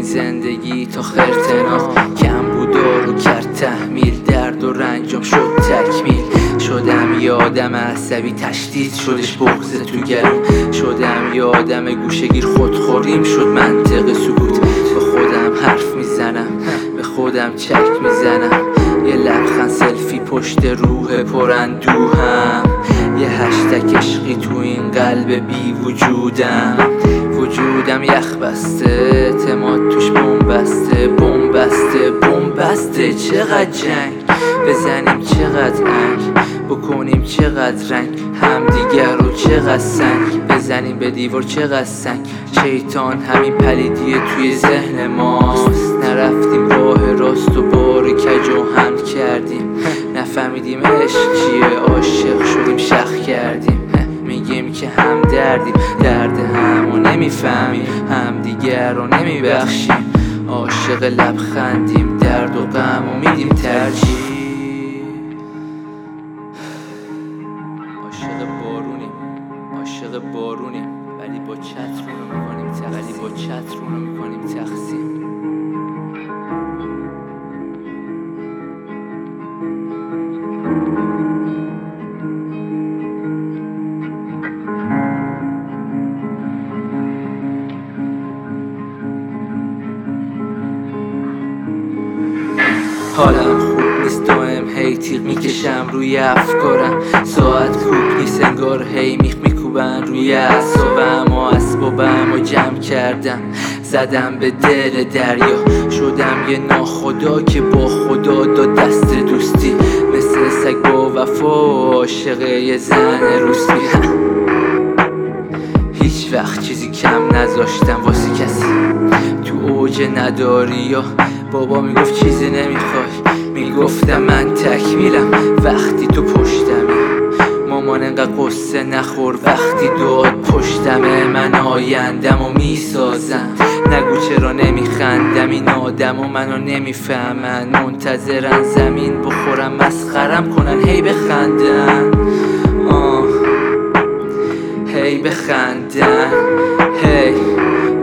این زندگی تا خرتنا کم بود و کرد تحمیل درد و رنجم شد تکمیل. شدم یه آدم عصبی تشدید شدش بغز تو گرم شدم یه آدم گوشگیر خودخوریم شد منطق سکوت. به خودم حرف می‌زنم به خودم چک می‌زنم. یه لبخند سلفی پشت روح پرندوهم یه هشتک عشقی تو این قلب بی وجودم وجودم یخ بسته اعتماد توش بسته بسته بسته. چقدر جنگ؟ بزنیم چقدر انگ؟ بکنیم چقدر رنگ؟ همدیگر رو چقدر سنگ؟ بزنیم به دیوار چقدر سنگ؟ شیطان همین پلیدیه توی ذهن ماست. نرفتیم راه راست و بار کج و هم کردیم. نفهمیدیم عشق چیه. نمی‌فهمیم هم دیگر رو نمیبخشیم. عاشق لبخندیم درد و غم و میدیم ترجیح. عاشق بارونیم عاشق بارونیم. ولی با چتر رو می‌کنیم ولی با چتر رو می‌کنیم تقسیم. حالم خوب نیست دائم هی تیغ می‌کشم روی افکارم. ساعت خوب نیست انگار هی میخ میکوبن روی اصابم و اسبابم و جمع کردم. زدم به دل دریا. شدم یه ناخدا که با خدا داد دست دوستی. مثل سگ با وفا عاشق یه زن روستی. هیچ وقت چیزی کم نذاشتم واسه کسی. تو اوج نداری یا؟ بابا می‌گفت چیزی من تکمیلم وقتی تو پشتمی مامان انقدر قصه نخور وقتی داد پشتمه من آیندم و می‌سازم. نگو چرا نمیخندم این آدم و منو نمی‌فهمن. منتظرن زمین بخورم مسخرم کنن هی بخندن. آه. هی بخندن. هی.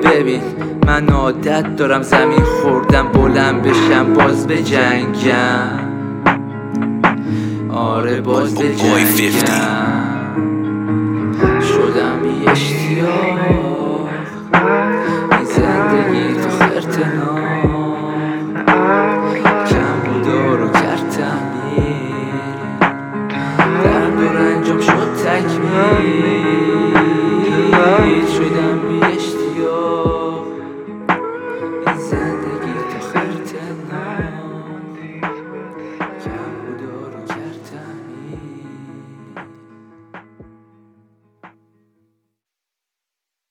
ببین من عادت دارم زمین خوردم بلند بشم باز به جنگم آره باز به جنگم. شدم بی اشتیاق. این زندگی تو خرتنا کم بودار و کرد تحمیل درد و رنجم شد تکمیل. شدم بی اشتیاق. این زندگی